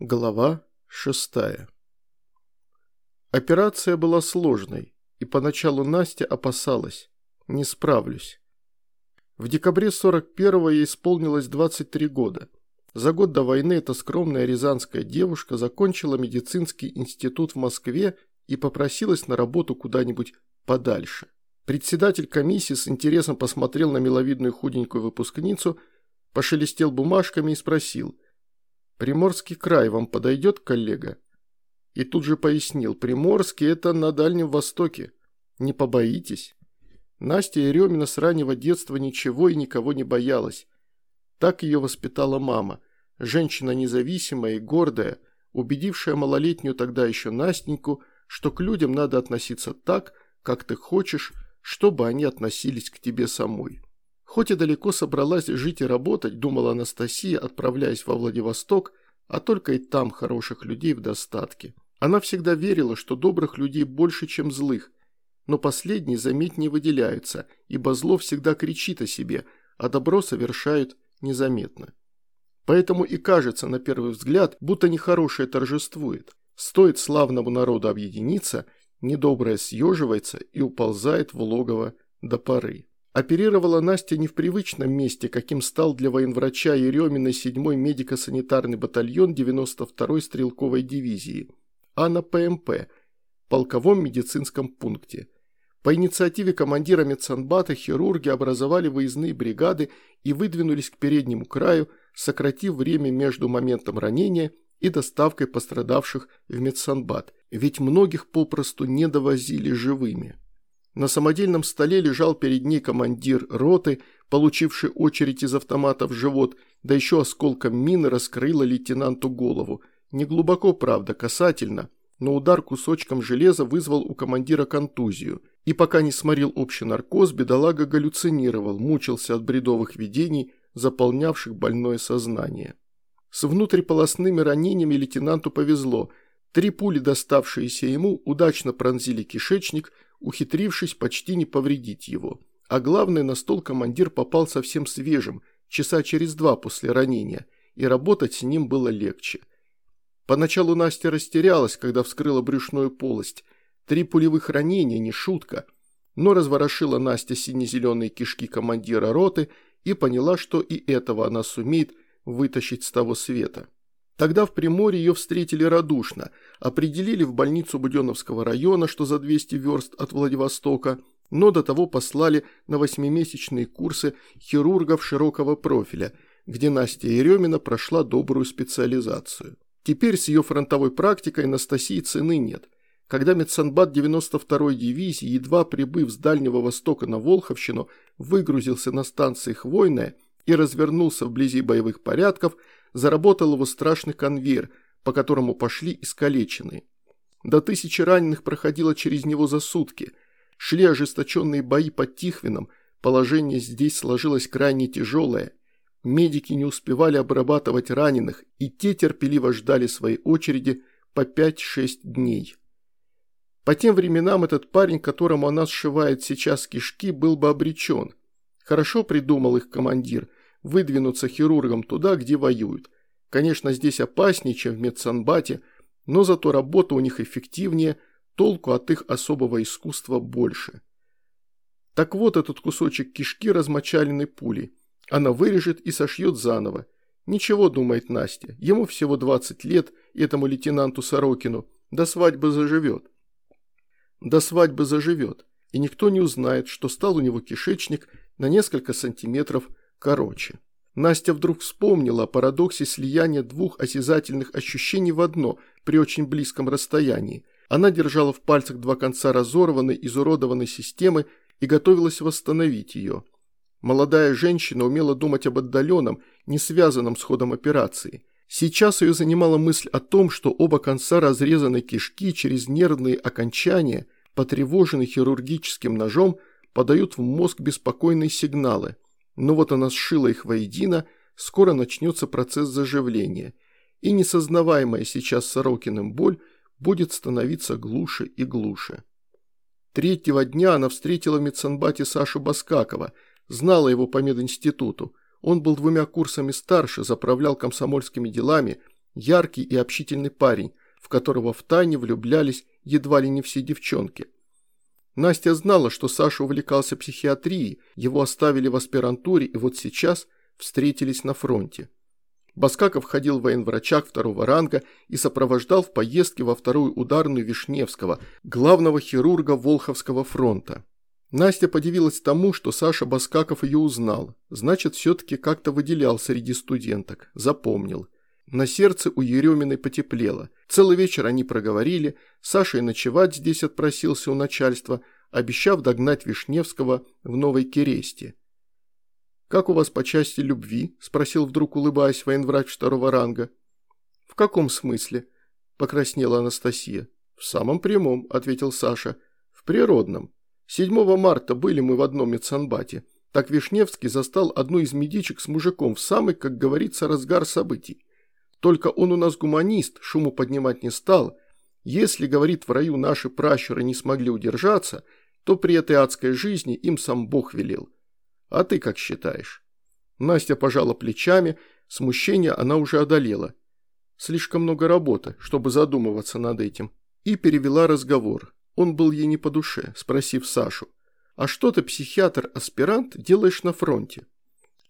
Глава шестая Операция была сложной, и поначалу Настя опасалась. Не справлюсь. В декабре 41-го ей исполнилось 23 года. За год до войны эта скромная рязанская девушка закончила медицинский институт в Москве и попросилась на работу куда-нибудь подальше. Председатель комиссии с интересом посмотрел на миловидную худенькую выпускницу, пошелестел бумажками и спросил – «Приморский край вам подойдет, коллега?» И тут же пояснил, Приморский – это на Дальнем Востоке. Не побоитесь? Настя Еремина с раннего детства ничего и никого не боялась. Так ее воспитала мама. Женщина независимая и гордая, убедившая малолетнюю тогда еще Настеньку, что к людям надо относиться так, как ты хочешь, чтобы они относились к тебе самой. Хоть и далеко собралась жить и работать, думала Анастасия, отправляясь во Владивосток, а только и там хороших людей в достатке. Она всегда верила, что добрых людей больше, чем злых, но последние, заметь, не выделяются, ибо зло всегда кричит о себе, а добро совершают незаметно. Поэтому и кажется на первый взгляд, будто нехорошее торжествует. Стоит славному народу объединиться, недоброе съеживается и уползает в логово до поры. Оперировала Настя не в привычном месте, каким стал для военврача Еремина 7-й медико-санитарный батальон 92-й стрелковой дивизии, а на ПМП, полковом медицинском пункте. По инициативе командира медсанбата хирурги образовали выездные бригады и выдвинулись к переднему краю, сократив время между моментом ранения и доставкой пострадавших в медсанбат, ведь многих попросту не довозили живыми. На самодельном столе лежал перед ней командир роты, получивший очередь из автомата в живот, да еще осколком мины раскрыла лейтенанту голову. Не глубоко, правда, касательно, но удар кусочком железа вызвал у командира контузию. И пока не сморил общий наркоз, бедолага галлюцинировал, мучился от бредовых видений, заполнявших больное сознание. С внутриполосными ранениями лейтенанту повезло. Три пули, доставшиеся ему, удачно пронзили кишечник – ухитрившись почти не повредить его. А главное, на стол командир попал совсем свежим, часа через два после ранения, и работать с ним было легче. Поначалу Настя растерялась, когда вскрыла брюшную полость. Три пулевых ранения, не шутка. Но разворошила Настя сине-зеленые кишки командира роты и поняла, что и этого она сумеет вытащить с того света. Тогда в Приморье ее встретили радушно, определили в больницу Буденновского района, что за 200 верст от Владивостока, но до того послали на восьмимесячные курсы хирургов широкого профиля, где Настя Еремина прошла добрую специализацию. Теперь с ее фронтовой практикой Анастасии цены нет. Когда медсанбат 92-й дивизии, едва прибыв с Дальнего Востока на Волховщину, выгрузился на станции Хвойная и развернулся вблизи боевых порядков – заработал его страшный конвейер, по которому пошли искалеченные. До тысячи раненых проходило через него за сутки. Шли ожесточенные бои под Тихвином, положение здесь сложилось крайне тяжелое. Медики не успевали обрабатывать раненых, и те терпеливо ждали своей очереди по 5-6 дней. По тем временам этот парень, которому она сшивает сейчас кишки, был бы обречен. Хорошо придумал их командир – выдвинуться хирургом туда, где воюют. Конечно, здесь опаснее, чем в медсанбате, но зато работа у них эффективнее, толку от их особого искусства больше. Так вот этот кусочек кишки размочаленной пулей. Она вырежет и сошьет заново. Ничего, думает Настя, ему всего 20 лет, этому лейтенанту Сорокину, до свадьбы заживет. До свадьбы заживет, и никто не узнает, что стал у него кишечник на несколько сантиметров короче. Настя вдруг вспомнила о парадоксе слияния двух осязательных ощущений в одно при очень близком расстоянии. Она держала в пальцах два конца разорванной, изуродованной системы и готовилась восстановить ее. Молодая женщина умела думать об отдаленном, не связанном с ходом операции. Сейчас ее занимала мысль о том, что оба конца разрезанной кишки через нервные окончания, потревоженные хирургическим ножом, подают в мозг беспокойные сигналы – но вот она сшила их воедино, скоро начнется процесс заживления, и несознаваемая сейчас Сорокиным боль будет становиться глуше и глуше. Третьего дня она встретила в медсанбате Сашу Баскакова, знала его по мединституту. Он был двумя курсами старше, заправлял комсомольскими делами, яркий и общительный парень, в которого втайне влюблялись едва ли не все девчонки. Настя знала, что Саша увлекался психиатрией, его оставили в аспирантуре и вот сейчас встретились на фронте. Баскаков ходил в военврачах второго ранга и сопровождал в поездке во вторую ударную Вишневского, главного хирурга Волховского фронта. Настя подивилась тому, что Саша Баскаков ее узнал, значит, все-таки как-то выделял среди студенток, запомнил. На сердце у Ереминой потеплело. Целый вечер они проговорили, Саша и ночевать здесь отпросился у начальства, обещав догнать Вишневского в Новой Кересте. «Как у вас по части любви?» – спросил вдруг, улыбаясь, военврач второго ранга. «В каком смысле?» – покраснела Анастасия. «В самом прямом», – ответил Саша. «В природном. 7 марта были мы в одном медсанбате. Так Вишневский застал одну из медичек с мужиком в самый, как говорится, разгар событий. Только он у нас гуманист, шуму поднимать не стал. Если, говорит, в раю наши пращуры не смогли удержаться, то при этой адской жизни им сам Бог велел. А ты как считаешь?» Настя пожала плечами, смущение она уже одолела. Слишком много работы, чтобы задумываться над этим. И перевела разговор. Он был ей не по душе, спросив Сашу. «А что ты, психиатр-аспирант, делаешь на фронте?»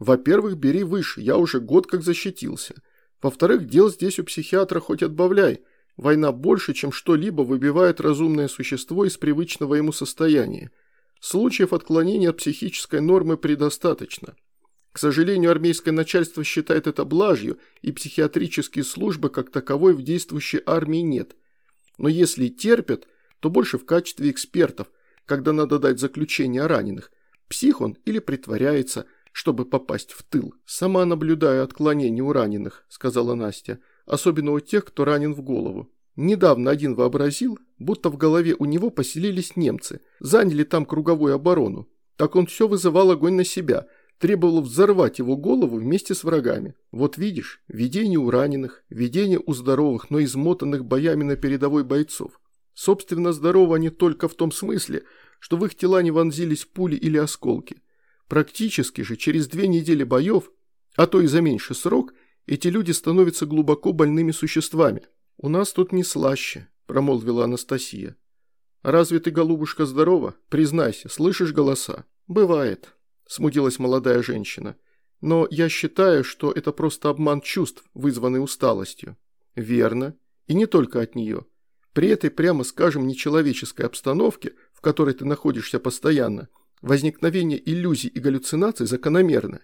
«Во-первых, бери выше, я уже год как защитился. Во-вторых, дел здесь у психиатра хоть отбавляй. Война больше, чем что-либо выбивает разумное существо из привычного ему состояния. Случаев отклонения от психической нормы предостаточно. К сожалению, армейское начальство считает это блажью, и психиатрические службы как таковой в действующей армии нет. Но если терпят, то больше в качестве экспертов, когда надо дать заключение о раненых. Псих он или притворяется, чтобы попасть в тыл. «Сама наблюдаю отклонения у раненых», – сказала Настя, – «особенно у тех, кто ранен в голову. Недавно один вообразил, будто в голове у него поселились немцы, заняли там круговую оборону. Так он все вызывал огонь на себя, требовал взорвать его голову вместе с врагами. Вот видишь, видение у раненых, видение у здоровых, но измотанных боями на передовой бойцов. Собственно, здоровы они только в том смысле, что в их тела не вонзились пули или осколки. Практически же через две недели боев, а то и за меньший срок, эти люди становятся глубоко больными существами. «У нас тут не слаще», – промолвила Анастасия. «Разве ты, голубушка, здорова? Признайся, слышишь голоса?» «Бывает», – смутилась молодая женщина. «Но я считаю, что это просто обман чувств, вызванный усталостью». «Верно. И не только от нее. При этой, прямо скажем, нечеловеческой обстановке, в которой ты находишься постоянно, возникновение иллюзий и галлюцинаций закономерно.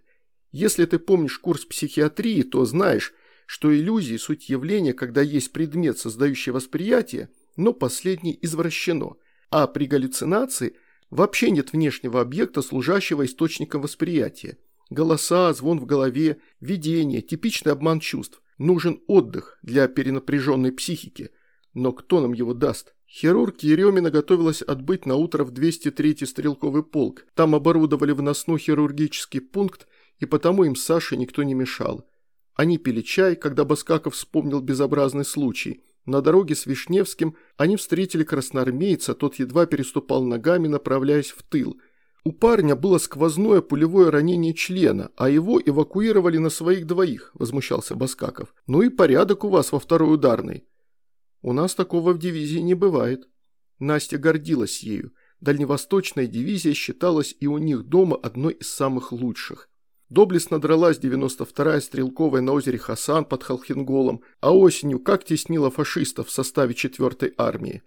Если ты помнишь курс психиатрии, то знаешь, что иллюзии – суть явления, когда есть предмет, создающий восприятие, но последний извращено, а при галлюцинации вообще нет внешнего объекта, служащего источником восприятия. Голоса, звон в голове, видение, типичный обман чувств. Нужен отдых для перенапряженной психики. Но кто нам его даст? Хирург Еремина готовилась отбыть на утро в 203-й стрелковый полк. Там оборудовали вносной хирургический пункт, и потому им Саше никто не мешал. Они пили чай, когда Баскаков вспомнил безобразный случай. На дороге с Вишневским они встретили красноармейца, тот едва переступал ногами, направляясь в тыл. У парня было сквозное пулевое ранение члена, а его эвакуировали на своих двоих, возмущался Баскаков. Ну и порядок у вас во второй ударной. У нас такого в дивизии не бывает. Настя гордилась ею. Дальневосточная дивизия считалась и у них дома одной из самых лучших. Доблестно дралась 92-я стрелковая на озере Хасан под Халхинголом, а осенью как теснила фашистов в составе 4-й армии.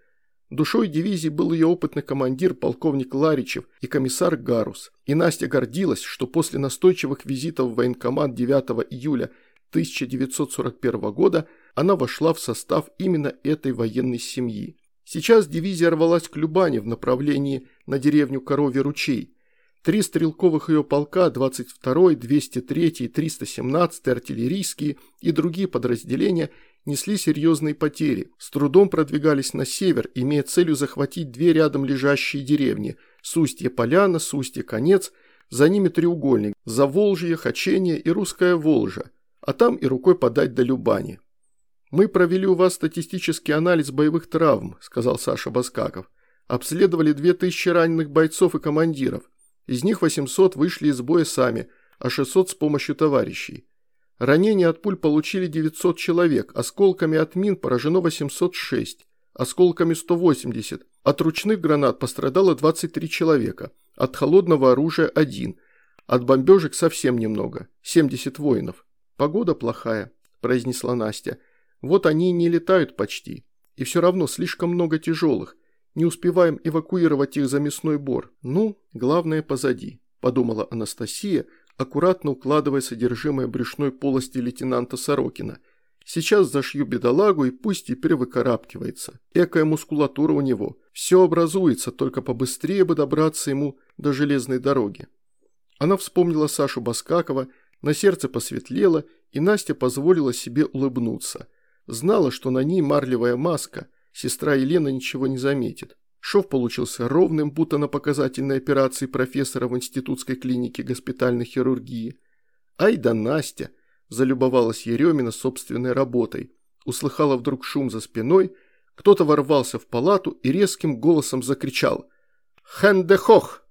Душой дивизии был ее опытный командир полковник Ларичев и комиссар Гарус. И Настя гордилась, что после настойчивых визитов в военкомат 9 июля 1941 года она вошла в состав именно этой военной семьи. Сейчас дивизия рвалась к Любани в направлении на деревню Коровий ручей – Три стрелковых ее полка, 22-й, 203-й, 317-й артиллерийские и другие подразделения несли серьезные потери, с трудом продвигались на север, имея целью захватить две рядом лежащие деревни – Сустье-Поляна, Сустье-Конец, за ними треугольник – Заволжье, Хачение и Русская Волжа, а там и рукой подать до Любани. «Мы провели у вас статистический анализ боевых травм», – сказал Саша Баскаков. «Обследовали 2000 раненых бойцов и командиров. Из них 800 вышли из боя сами, а 600 с помощью товарищей. Ранения от пуль получили 900 человек, осколками от мин поражено 806, осколками 180, от ручных гранат пострадало 23 человека, от холодного оружия – один, от бомбежек совсем немного, 70 воинов. Погода плохая, произнесла Настя. Вот они и не летают почти. И все равно слишком много тяжелых. Не успеваем эвакуировать их за мясной бор. Ну, главное позади, подумала Анастасия, аккуратно укладывая содержимое брюшной полости лейтенанта Сорокина. Сейчас зашью бедолагу и пусть теперь выкарабкивается. Экая мускулатура у него. Все образуется, только побыстрее бы добраться ему до железной дороги. Она вспомнила Сашу Баскакова, на сердце посветлело, и Настя позволила себе улыбнуться. Знала, что на ней марлевая маска, сестра Елена ничего не заметит. Шов получился ровным, будто на показательной операции профессора в институтской клинике госпитальной хирургии. Ай да Настя! Залюбовалась Еремина собственной работой. Услыхала вдруг шум за спиной, кто-то ворвался в палату и резким голосом закричал «Хендехох!»